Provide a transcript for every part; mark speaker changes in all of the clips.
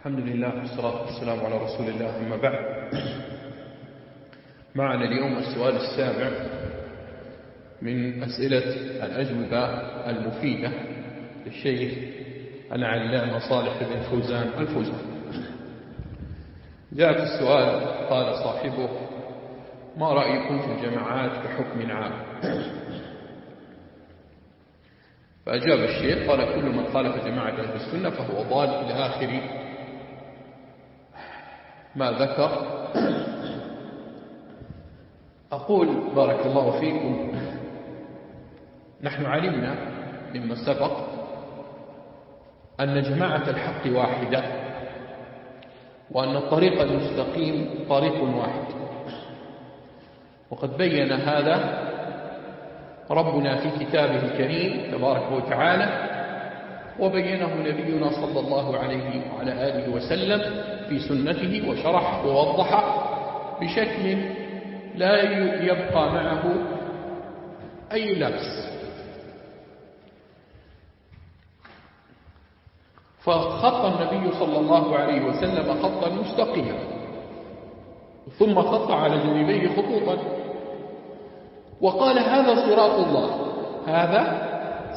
Speaker 1: الحمد لله والصلاة والسلام على رسول الله أما بعد. معنا اليوم السؤال السابع من أسئلة الأجوبة المفيدة للشيخ العلامة صالح بن فوزان الفوزان. جاء في السؤال قال صاحبه ما رأيكم في الجماعات بحكم عام؟ فأجاب الشيخ قال كل من خالف جماعة أهل السنة فهو ضال إلى آخر ما ذكر. أقول بارك الله فيكم. نحن علمنا مما سبق أن جماعة الحق واحدة وأن الطريق المستقيم طريق واحد. وقد بين هذا ربنا في كتابه الكريم تبارك وتعالى وبينه نبينا صلى الله عليه وعلى آله وسلم في سنته وشرح ووضح بشكل لا يبقى معه أي لبس. فخط النبي صلى الله عليه وسلم خطا مستقيما ثم خط على جانبيه خطوطا. وقال هذا صراط الله. هذا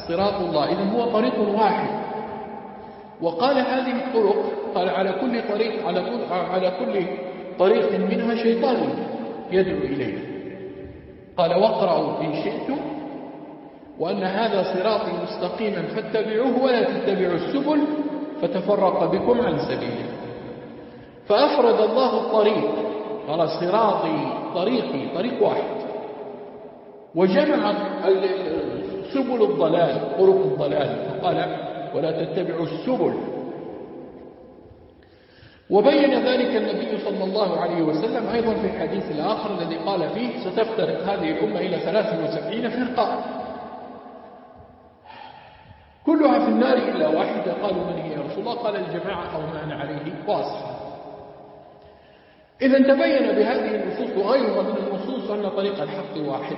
Speaker 1: صراط الله. إذن هو طريق واحد. وقال هذه الطرق على كل طريق على كل, على كل طريق منها شيطان يدعو إليه. قال واقرأوا إن شئتم وأن هذا صراطي مستقيما فاتبعوه ولا تتبعوا السبل فتفرق بكم عن سبيله. فأفرد الله الطريق قال صراطي طريقي طريق واحد. وجمع سبل الضلال طرق الضلال فقال ولا تتبعوا السبل وبين ذلك النبي صلى الله عليه وسلم أيضا في الحديث الآخر الذي قال فيه ستفترق هذه الأمة إلى 73 فرقة كلها في النار إلا واحدة. قالوا من هي يا رسول الله؟ قال الجماعة أو ما أنا عليه واصحى إذا تبين بهذه النصوص وغيرها من النصوص أن طريق الحق واحد.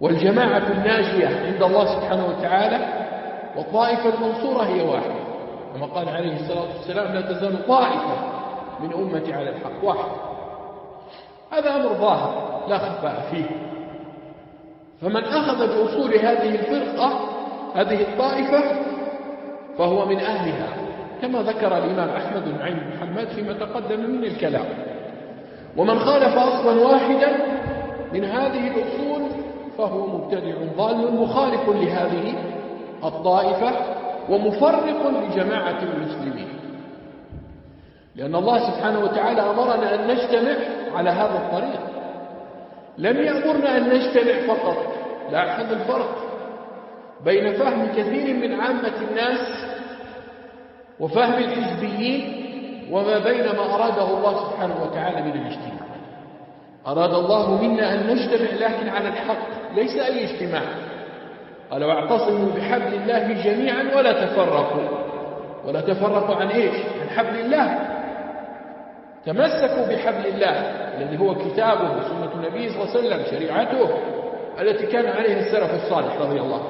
Speaker 1: والجماعة الناجية عند الله سبحانه وتعالى والطائفة المنصورة هي واحدة. كما قال عليه الصلاة والسلام لا تزال طائفة من أمتي على الحق. واحد. هذا أمر ظاهر لا خفاء فيه. فمن أخذ بأصول هذه الفرقة هذه الطائفة فهو من أهلها. كما ذكر الإمام أحمد بن عين محمد فيما تقدم من الكلام. ومن خالف أصلا واحدا من هذه الأصول فهو مبتدع ضال مخالف لهذه الطائفة. ومفرق لجماعة المسلمين. لأن الله سبحانه وتعالى أمرنا أن نجتمع على هذا الطريق. لم يأمرنا أن نجتمع فقط لاحظ الفرق بين فهم كثير من عامة الناس وفهم الحزبيين وما بين ما أراده الله سبحانه وتعالى من الاجتماع. أراد الله منا أن نجتمع لكن على الحق ليس أي اجتماع. قال واعتصموا بحبل الله جميعا ولا تفرقوا. ولا تفرقوا عن إيش؟ عن حبل الله. تمسكوا بحبل الله الذي هو كتابه وسنة النبي صلى الله عليه وسلم شريعته التي كان عليها السلف الصالح رضي الله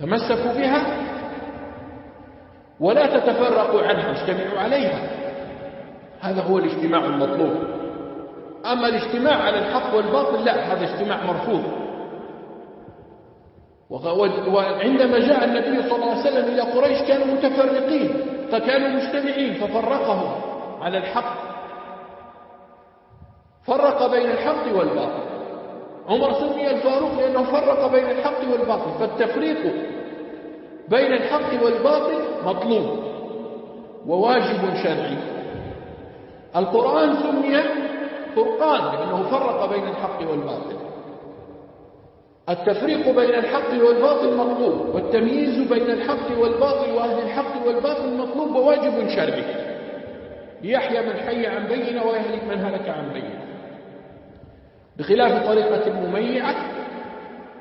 Speaker 1: تمسكوا بها ولا تتفرقوا عنها اجتمعوا عليها. هذا هو الاجتماع المطلوب. أما الاجتماع على الحق والباطل لا هذا اجتماع مرفوض. وعندما جاء النبي صلى الله عليه وسلم إلى قريش كانوا متفرقين فكانوا مجتمعين ففرقهم على الحق. فرق بين الحق والباطل. عمر سمي الفاروق لأنه فرق بين الحق والباطل فالتفريق بين الحق والباطل مطلوب وواجب شرعي. القرآن سمي فرقان لأنه فرق بين الحق والباطل. التفريق بين الحق والباطل مطلوب والتمييز بين الحق والباطل وأهل الحق والباطل مطلوب وواجب شرعي. ليحيى من حي عن بينه ويهلك من هلك عن بينه. بخلاف طريقة المميعة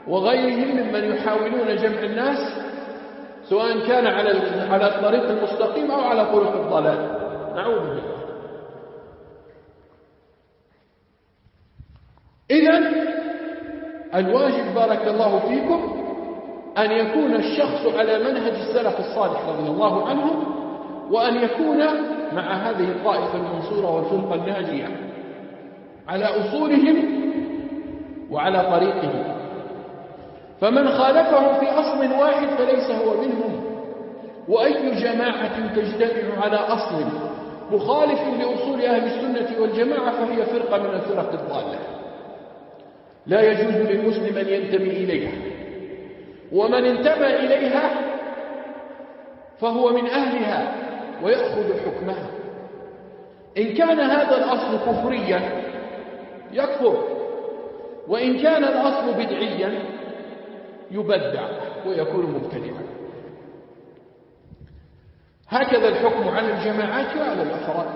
Speaker 1: وغيرهم ممن يحاولون جمع الناس سواء كان على على الطريق المستقيم أو على طرق الضلال. نعوذ بالله. إذا الواجب بارك الله فيكم أن يكون الشخص على منهج السلف الصالح رضي الله عنهم وأن يكون مع هذه الطائفة المنصورة والفرقة الناجية على أصولهم وعلى طريقهم. فمن خالفهم في أصل واحد فليس هو منهم وأي جماعة تجتمع على أصل مخالف لأصول أهل السنة والجماعة فهي فرقة من الفرق الضالة. لا يجوز للمسلم أن ينتمي إليها. ومن انتمى إليها فهو من أهلها ويأخذ حكمها. إن كان هذا الأصل كفريا يكفر وإن كان الأصل بدعيا يبدع ويكون مبتدعا. هكذا الحكم على الجماعات وعلى الأفراد.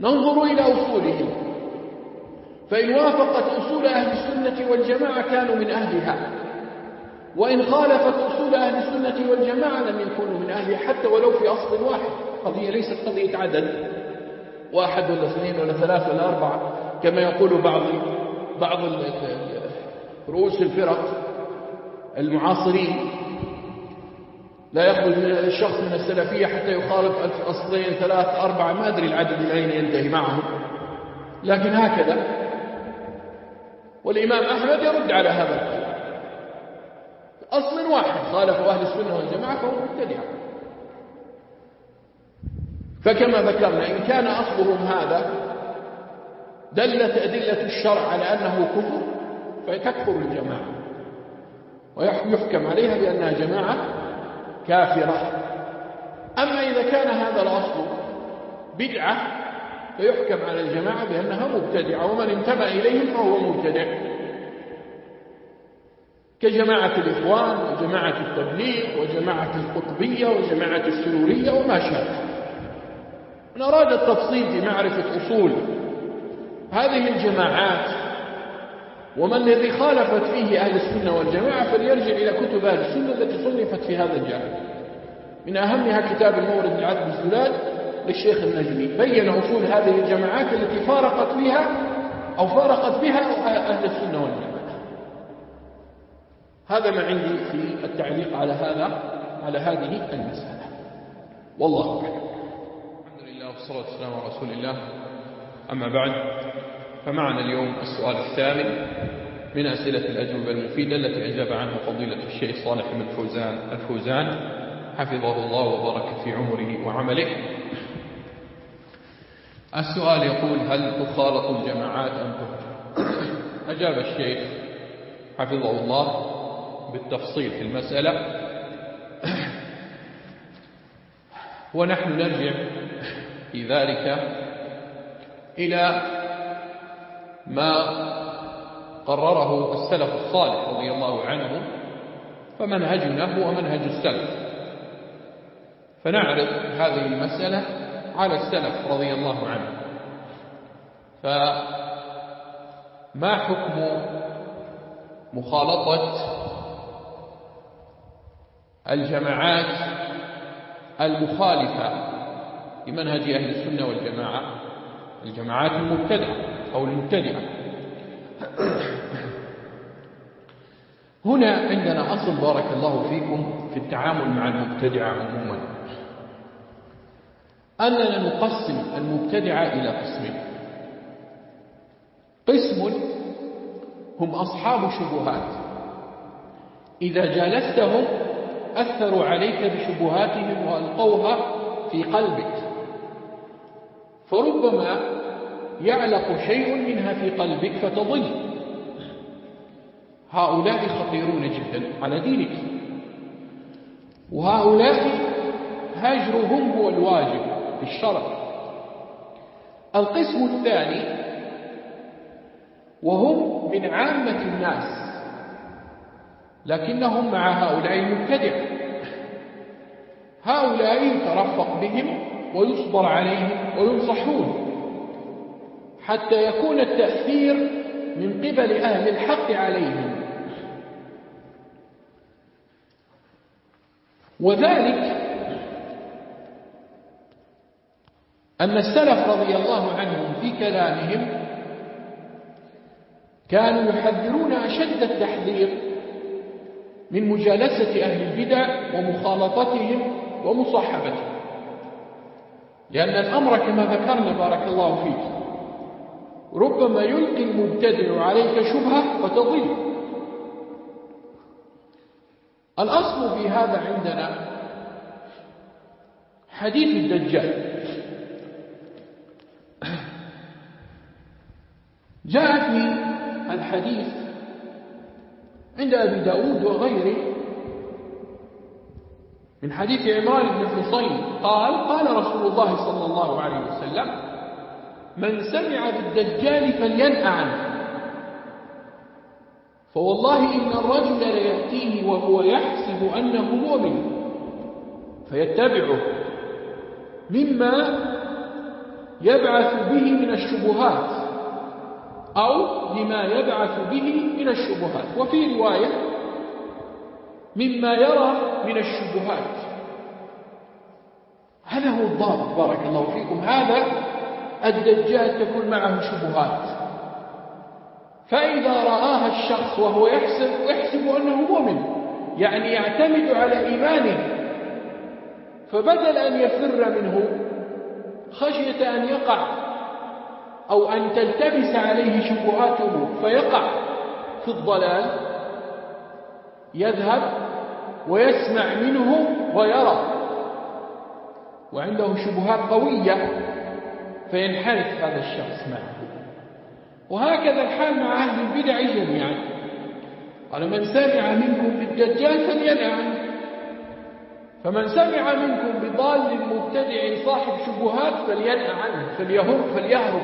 Speaker 1: ننظر إلى أصولهم. فإن وافقت أصول أهل السنة والجماعة كانوا من أهلها. وإن خالفت أصول أهل السنة والجماعة لم يكونوا من أهلها حتى ولو في أصل واحد. قضية ليست قضية عدد. واحد ولا اثنين ولا ثلاثة ولا أربعة. كما يقول بعض بعض رؤوس الفرق المعاصرين. لا يخرج الشخص من السلفية حتى يخالف أصلين ثلاث أربعة. ما أدري العدد الأين ينتهي معهم. لكن هكذا. والإمام أحمد يرد على هذا الكلام أصل واحد خالف أهل السنة والجماعة فهو مبتدع. فكما ذكرنا إن كان أصلهم هذا دلت أدلة الشرع على أنه كفر فتكفر الجماعة. ويحكم عليها بأنها جماعة كافرة. أما إذا كان هذا الأصل بدعة فيحكم على الجماعة بأنها مبتدعة ومن انتمى إليهم فهو مبتدع. كجماعة الإخوان وجماعة التبليغ وجماعة القطبية وجماعة السرورية وما شابه من أراد التفصيل في معرفة أصول هذه الجماعات وما الذي خالفت فيه أهل السنة والجماعة فليرجع إلى كتب أهل السنة التي صنفت في هذا الجانب. من أهمها كتاب المورد العدل الزلال للشيخ النجمي بين أصول هذه الجماعات التي فارقت بها أو فارقت بها أهل السنة والجماعة. هذا ما عندي في التعليق على هذا على هذه المسألة. والله أعلم.
Speaker 2: الحمد لله والصلاة والسلام على رسول الله. أما بعد فمعنا اليوم السؤال الثامن من أسئلة الأجوبة المفيدة التي أجاب عنها فضيلة الشيخ صالح بن الفوزان الفوزان. حفظه الله وبارك في عمره وعمله. السؤال يقول هل تخالط الجماعات أم تهجر أجاب الشيخ حفظه الله بالتفصيل في المسألة. ونحن نرجع في ذلك إلى ما قرره السلف الصالح رضي الله عنه فمنهجنا هو منهج السلف. فنعرض هذه المسألة على السلف رضي الله عنه. فما حكم مخالطة الجماعات المخالفة لمنهج أهل السنة والجماعة؟ الجماعات المبتدعة أو المبتدعة. هنا عندنا أصل بارك الله فيكم في التعامل مع المبتدعة عموما. أننا نقسم المبتدعة إلى قسمين. قسم هم أصحاب شبهات إذا جالستهم أثروا عليك بشبهاتهم وألقوها في قلبك. فربما يعلق شيء منها في قلبك فتضل هؤلاء خطيرون جدا على دينك. وهؤلاء هجرهم هو الواجب. في الشرع القسم الثاني وهم من عامة الناس لكنهم مع هؤلاء المبتدع. هؤلاء يترفق بهم ويصبر عليهم وينصحون حتى يكون التأثير من قبل أهل الحق عليهم. وذلك أن السلف رضي الله عنهم في كلامهم كانوا يحذرون أشد التحذير من مجالسة أهل البدع ومخالطتهم
Speaker 1: ومصاحبته لأن الأمر كما ذكرنا بارك الله فيك ربما يلقي المبتدع عليك شبهة فتضل الأصل في هذا عندنا حديث الدجال جاء في الحديث عند أبي داود وغيره. من حديث عمران بن حصين قال قال رسول الله صلى الله عليه وسلم من سمع بالدجال فلينأ عنه فوالله إن الرجل ليأتيه وهو يحسب أنه مؤمن فيتبعه مما يبعث به من الشبهات. أو لما يبعث به من الشبهات. وفي رواية مما يرى من الشبهات. هذا هو الضابط بارك الله فيكم. هذا الدجال تكون معه شبهات. فإذا رآها الشخص وهو يحسب, يحسب أنه مؤمن يعني يعتمد على إيمانه فبدل أن يفر منه خشية أن يقع أو أن تلتبس عليه شبهاته فيقع في الضلال يذهب ويسمع منه ويرى. وعنده شبهات قوية فينحرف هذا الشخص معه. وهكذا الحال مع أهل البدع جميعا. قال من سمع منكم بالدجال فلينع عنه فمن سمع منكم بضال مبتدع صاحب شبهات فلينع عنه فليهرب فليهرب.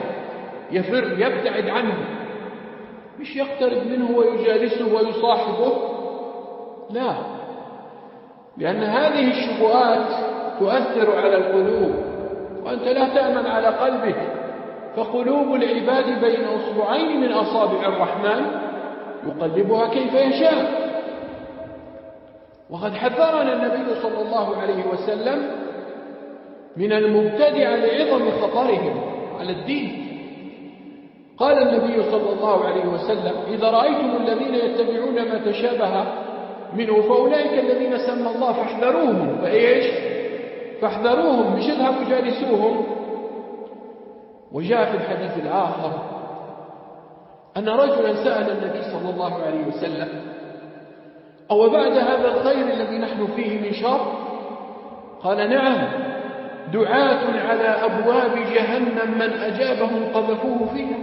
Speaker 1: يفر يبتعد عنه. مش يقترب منه ويجالسه ويصاحبه. لا. لأن هذه الشبهات تؤثر على القلوب. وأنت لا تأمن على قلبك. فقلوب العباد بين أصبعين من أصابع الرحمن يقلبها كيف يشاء. وقد حذرنا النبي صلى الله عليه وسلم من المبتدع لعظم خطرهم على الدين. قال النبي صلى الله عليه وسلم إذا رأيتم الذين يتبعون ما تشابه منه فأولئك الذين سمى الله فاحذروهم. فإيش؟ فاحذروهم مش اذهبوا جالسوهم وجاء في الحديث الآخر أن رجلا سأل النبي صلى الله عليه وسلم أو بعد هذا الخير الذي نحن فيه من شر؟ قال نعم دعاة على أبواب جهنم من أجابهم قذفوه فيها.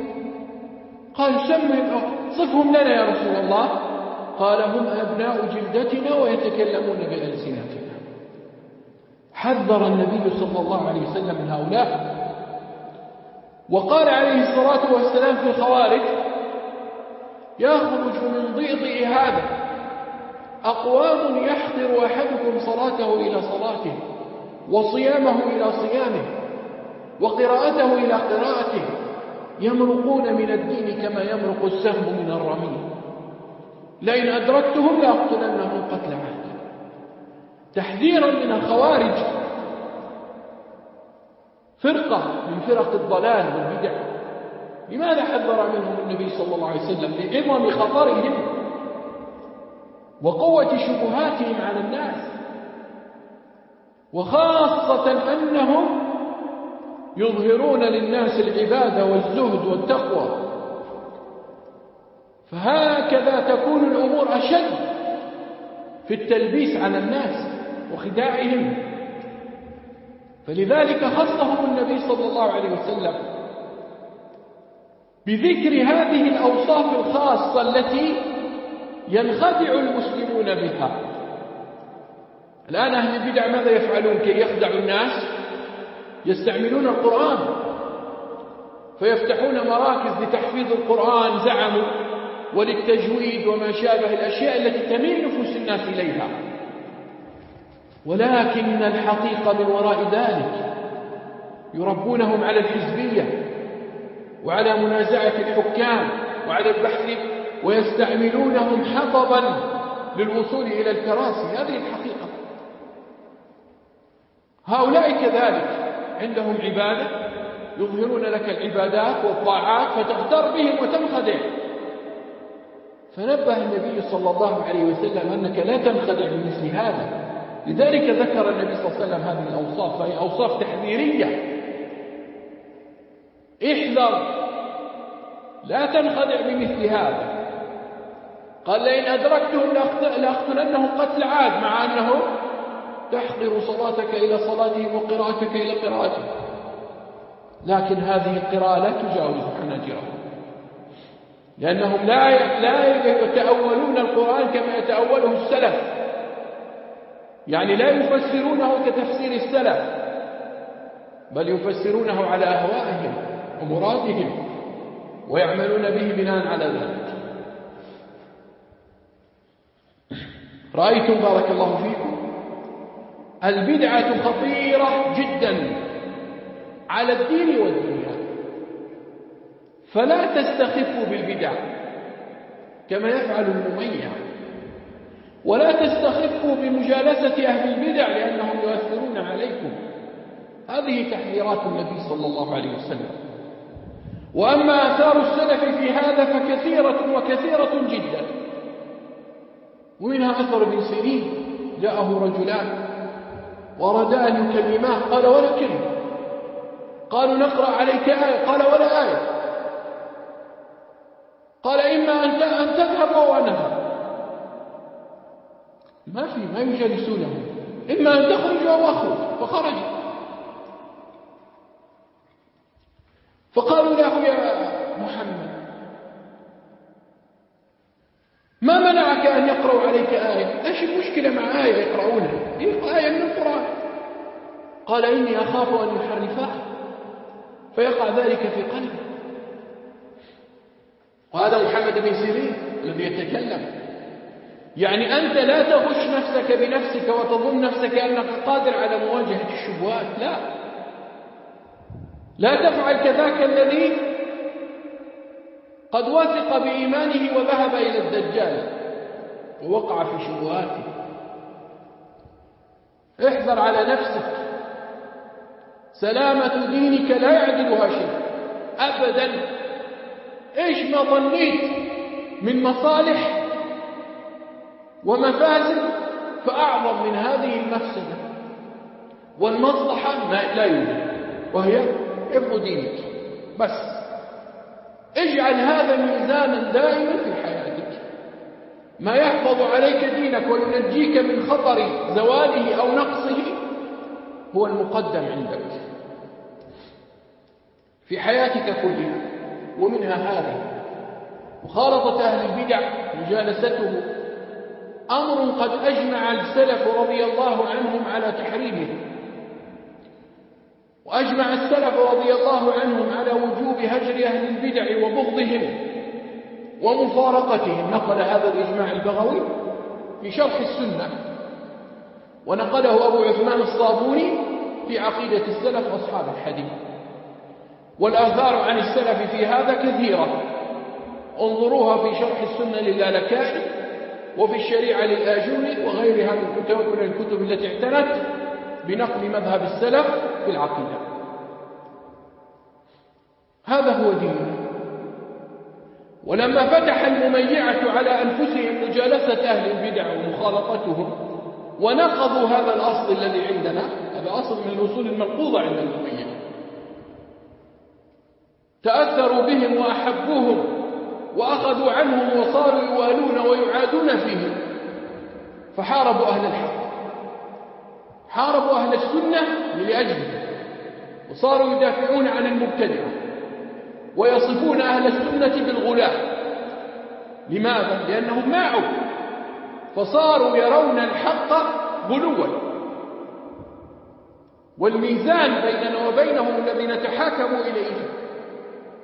Speaker 1: قال سمهم صفهم لنا يا رسول الله. قال هم أبناء جلدتنا ويتكلمون بألسنتنا. حذر النبي صلى الله عليه وسلم من هؤلاء. وقال عليه الصلاة والسلام في الخوارج يخرج من ضيضئ هذا. أقوام يحقر أحدكم صلاته إلى صلاته وصيامه إلى صيامه وقراءته إلى قراءته يمرقون من الدين كما يمرق السهم من الرمي لئن أدركتهم لأقتلنهم قتل عاد تحذيرا من الخوارج. فرقة من فرق الضلال والبدع. لماذا حذر منهم النبي صلى الله عليه وسلم؟ لعظم خطرهم وقوة شبهاتهم على الناس. وخاصة أنهم يظهرون للناس العبادة والزهد والتقوى. فهكذا تكون الأمور أشد في التلبيس على الناس وخداعهم. فلذلك خصهم النبي صلى الله عليه وسلم بذكر هذه الأوصاف الخاصة التي ينخدع المسلمون بها. الآن أهل البدع ماذا يفعلون كي يخدعوا الناس؟ يستعملون القرآن. فيفتحون مراكز لتحفيظ القرآن زعموا وللتجويد وما شابه الأشياء التي تميل نفوس الناس إليها. ولكن الحقيقة من وراء ذلك يربونهم على الحزبية وعلى منازعة الحكام وعلى البحث ويستعملونهم حطبا للوصول إلى الكراسي. هذه الحقيقة. هؤلاء كذلك عندهم عبادة يظهرون لك العبادات والطاعات فتغتر بهم وتنخدع. فنبه النبي صلى الله عليه وسلم أنك لا تنخدع بمثل هذا. لذلك ذكر النبي صلى الله عليه وسلم هذه الأوصاف فهي أوصاف تحذيرية. احذر لا تنخدع بمثل هذا. قال لئن أدركتهم لأقتلنهم قتل عاد مع أنه تحقر صلاتك إلى صلاتهم وقراءتك إلى قراءتهم. لكن هذه القراءة لا تجاوز حناجرهم لأنهم لا لا يتأولون القرآن كما يتأوله السلف. يعني لا يفسرونه كتفسير السلف بل يفسرونه على أهوائهم ومرادهم ويعملون به بناء على ذلك. رأيتم بارك الله فيكم. البدعة خطيرة جدا على الدين والدنيا. فلا تستخفوا بالبدع كما يفعل المميع. ولا تستخفوا بمجالسة أهل البدع لأنهم يؤثرون عليكم. هذه تحذيرات النبي صلى الله عليه وسلم. وأما آثار السلف في هذا فكثيرة وكثيرة جدا. ومنها أثر ابن سيرين جاءه رجلان. وردا أن يكلماه قال ولا كلمة. قالوا نقرأ عليك آية قال ولا آية. قال إما أن تذهب أو أن أذهب. ما في ما يجالسونه. إما أن تخرج أو أخرج. فخرج. فقالوا له يا محمد منعك أن يقرأوا عليك آية. إيش المشكلة مع آية يقرؤونها؟ آية من القرآن. قال إني أخاف أن يحرفها فيقع ذلك في قلبه وهذا محمد بن سيرين الذي يتكلم. يعني أنت لا تغش نفسك بنفسك وتظن نفسك أنك قادر على مواجهة الشبهات لا. لا تفعل كذاك الذي قد وثق بإيمانه وذهب إلى الدجال. ووقع في شبهاته. احذر على نفسك. سلامة دينك لا يعدلها شيء. أبدا. إيش ما ظنيت من مصالح ومفاسد فأعظم من هذه المفسدة. والمصلحة ما لا يوجد وهي حفظ دينك. بس اجعل هذا ميزانا دائما في حياتك ما يحفظ عليك دينك وينجيك من خطر زواله أو نقصه هو المقدم عندك. في حياتك كلها ومنها هذه مخالطة أهل البدع مجالسته أمر قد أجمع السلف رضي الله عنهم على تحريمه وأجمع السلف رضي الله عنهم على وجوب هجر أهل البدع وبغضهم. ومفارقتهم. نقل هذا الإجماع البغوي في شرح السنة ونقله أبو عثمان الصابوني في عقيدة السلف وأصحاب الحديث. والآثار عن السلف في هذا كثيرة. انظروها في شرح السنة للألكائي وفي الشريعة للآجوري وغيرها من الكتب التي اعتنت بنقل مذهب السلف في العقيدة. هذا هو ديننا. ولما فتح المميعة على أنفسهم مجالسة أهل البدع ومخالطتهم ونقضوا هذا الأصل الذي عندنا هذا أصل من الأصول المنقوضة عند المميعة. تأثروا بهم وأحبوهم وأخذوا عنهم وصاروا يوالون ويعادون فيهم. فحاربوا أهل الحق. حاربوا أهل السنة لأجله وصاروا يدافعون عن المبتدعة. ويصفون أهل السنة بالغلاة لماذا؟ لأنهم ماعوا فصاروا يرون الحق غلوا. والميزان بيننا وبينهم الذي نتحاكم إليه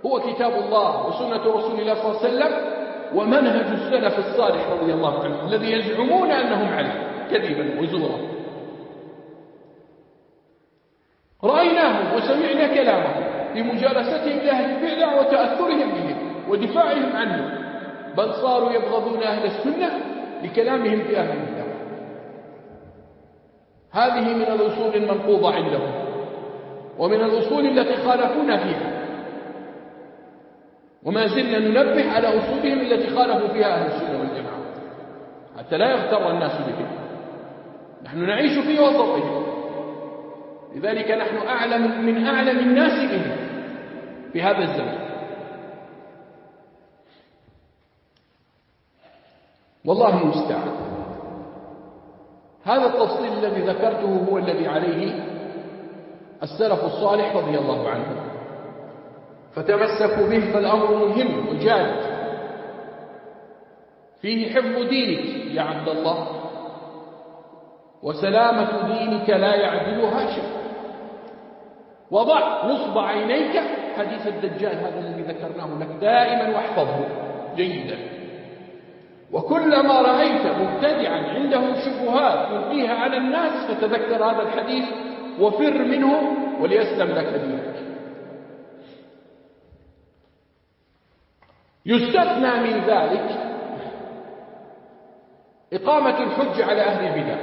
Speaker 1: هو كتاب الله وسنة رسول الله صلى الله عليه وسلم ومنهج السلف الصالح رضي الله عنهم الذي يزعمون أنهم عليه كذبا وزورا. رأيناهم وسمعنا كلامهم في مجالستهم لأهل البدع وتأثرهم بهم ودفاعهم عنهم بل صاروا يبغضون أهل السنة لكلامهم في أهل البدع هذه من الأصول المنقوضة عندهم ومن الأصول التي خالفونا فيها. وما زلنا ننبه على أصولهم التي خالفوا فيها أهل السنة والجماعة حتى لا يغتر الناس بهم. نحن نعيش في وسطهم لذلك نحن أعلم من أعلم الناس به في هذا الزمن. والله المستعان. هذا التفصيل الذي ذكرته هو الذي عليه السلف الصالح رضي الله عنه. فتمسكوا به فالأمر مهم وجاد. فيه حفظ دينك يا عبد الله. وسلامة دينك لا يعدلها شيء. وضع نصب عينيك حديث الدجال هذا الذي ذكرناه لك دائما واحفظه جيدا. وكلما رأيت مبتدعا عنده شبهات يلقيها على الناس فتذكر هذا الحديث وفر منه وليسلم لك دينك. يستثنى من ذلك إقامة الحج على أهل البدع.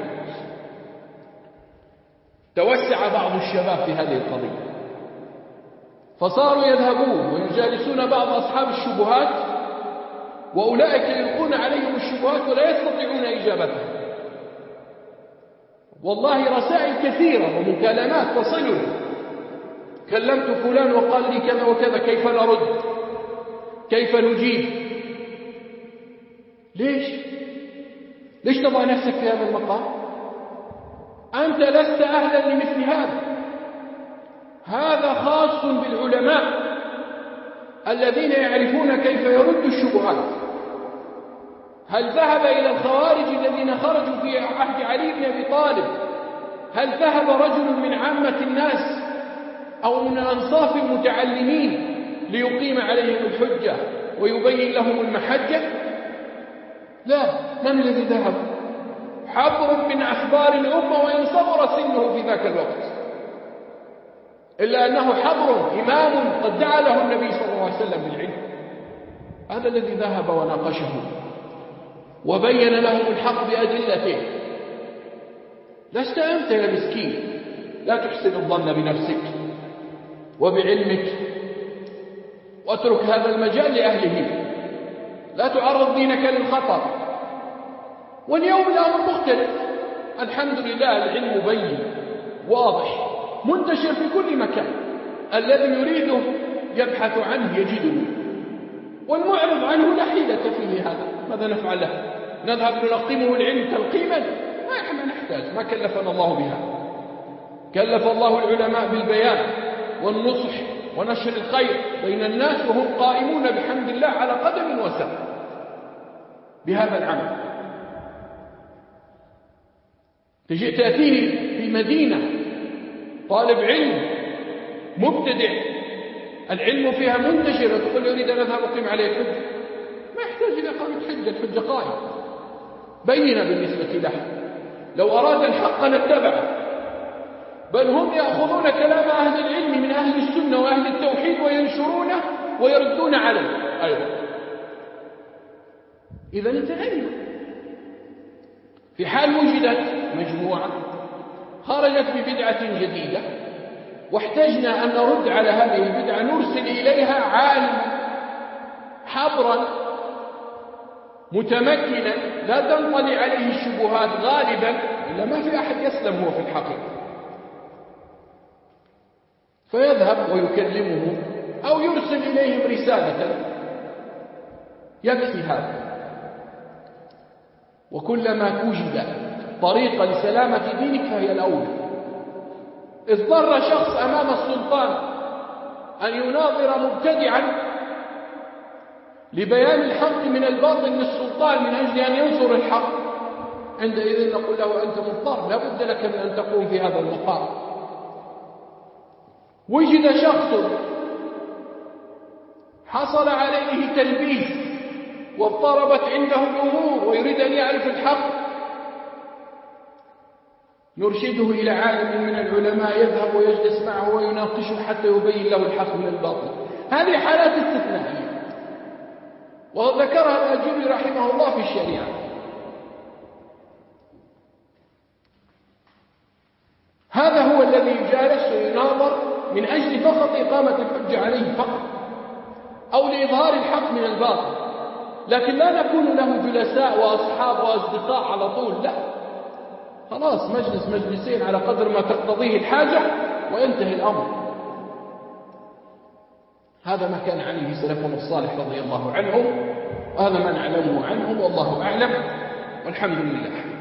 Speaker 1: توسع بعض الشباب في هذه القضية. فصاروا يذهبون ويجالسون بعض أصحاب الشبهات وأولئك يلقون عليهم الشبهات ولا يستطيعون إجابتها والله رسائل كثيرة ومكالمات تصلني. كلمت فلان وقال لي كذا وكذا كيف نرد؟ كيف نجيب؟ ليش؟ ليش تضع نفسك في هذا المقام؟ أنت لست أهلا لمثل هذا. هذا خاص بالعلماء الذين يعرفون كيف يرد الشبهات. هل ذهب إلى الخوارج الذين خرجوا في عهد علي بن أبي طالب؟ هل ذهب رجل من عامة الناس أو من أنصاف المتعلمين ليقيم عليهم الحجة ويبين لهم المحجة؟ لا من الذي ذهب؟ حبر من أخبار الأمة وإن صبر سنه في ذاك الوقت. إلا أنه حبر إمام قد دعا له النبي صلى الله عليه وسلم بالعلم. هذا الذي ذهب وناقشه وبين لهم الحق بأدلته. لست أنت يا مسكين. لا تحسن الظن بنفسك وبعلمك. واترك هذا المجال لأهله. لا تعرض دينك للخطر. واليوم الأمر مختلف. الحمد لله العلم بين واضح. منتشر في كل مكان. الذي يريده يبحث عنه يجده. والمعرض عنه لا حيلة فيه هذا ماذا نفعل له؟ نذهب نلقمه العلم تلقيما. ما نحتاج. ما كلفنا الله بها. كلف الله العلماء بالبيان والنصح ونشر الخير بين الناس وهم قائمون بحمد الله على قدم وسق بهذا العمل. تجي تأتيه في مدينة طالب علم مبتدع. العلم فيها منتشر وتقول يريد أن أذهب أقيم عليه الحجة ما يحتاج إلى إقامة حجة الحجة قائمة. بينة بالنسبة له. لو أراد الحق لاتبعه بل هم يأخذون كلام أهل العلم من أهل السنة وأهل التوحيد وينشرونه ويردون عليه أيضا. إذا انتهينا. في حال وجدت مجموعة خرجت ببدعة جديدة واحتجنا أن نرد على هذه البدعة نرسل إليها عالما حبرا متمكنا لا تنطلي عليه الشبهات غالبا إلا ما في أحد يسلم هو في الحقيقة. فيذهب ويكلمه أو يرسل إليهم رسالة يكفي هذا. وكلما توجد طريقة لسلامة دينك فهي الأولى اضطر شخص أمام السلطان أن يناظر مبتدعا لبيان الحق من الباطل للسلطان من أجل أن ينصر الحق. عندئذ نقول له أنت مضطر لا بد لك من أن تقوم في هذا المقام. وجد شخص حصل عليه تلبيس واضطربت عنده الأمور ويريد أن يعرف الحق نرشده إلى عالم من العلماء يذهب ويجلس معه ويناقشه حتى يبين له الحق من الباطل. هذه حالات استثنائية. وذكرها الأجوري رحمه الله في الشريعة. هذا هو الذي جالس ويناظر من أجل فقط إقامة الحجة عليه فقط أو لإظهار الحق من الباطل. لكن لا نكون له جلساء وأصحاب وأصدقاء على طول لا. خلاص مجلس مجلسين على قدر ما تقتضيه الحاجة وينتهي الأمر. هذا ما كان عليه سلفنا الصالح رضي الله عنهم وهذا ما نعلمه عنهم والله أعلم والحمد لله.